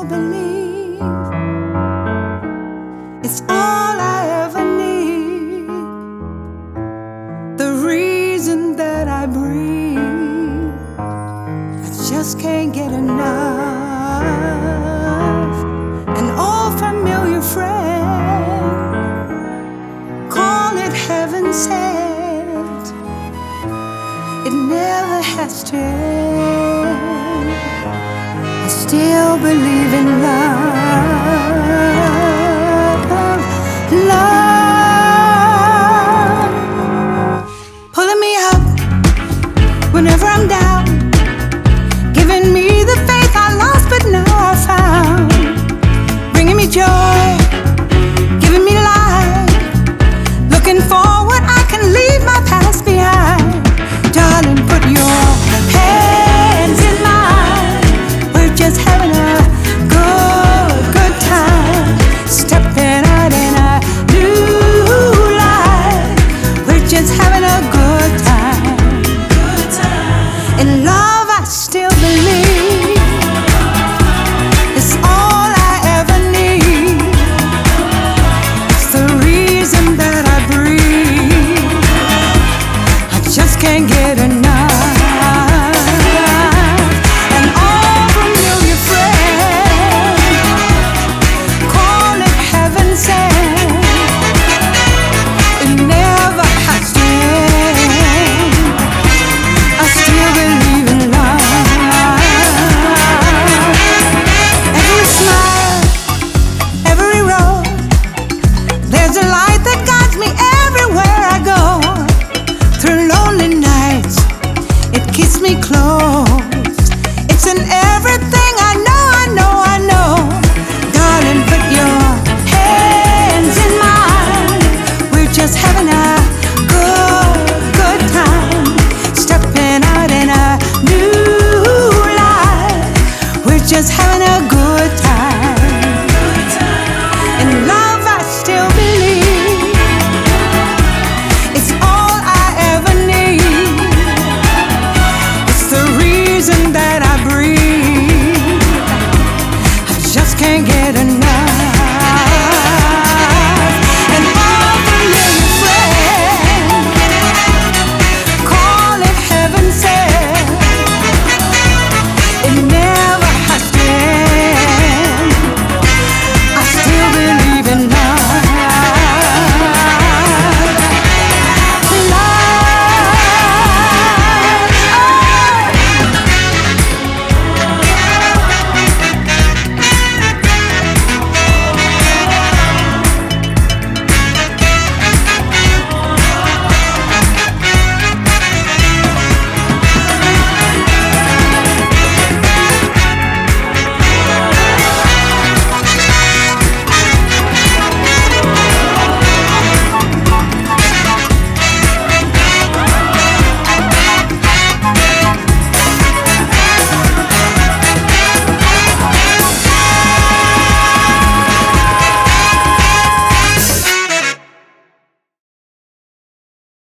still believe it's all I ever need. The reason that I breathe, I just can't get enough. An old familiar friend, call it heaven sent. It never has to end. I still believe joy. Giving me life. Looking forward, I can leave my past behind. Darling, put your hands in mine. We're just having a good, good time. Stepping out in a new life. We're just having a good time. In love, I still me close.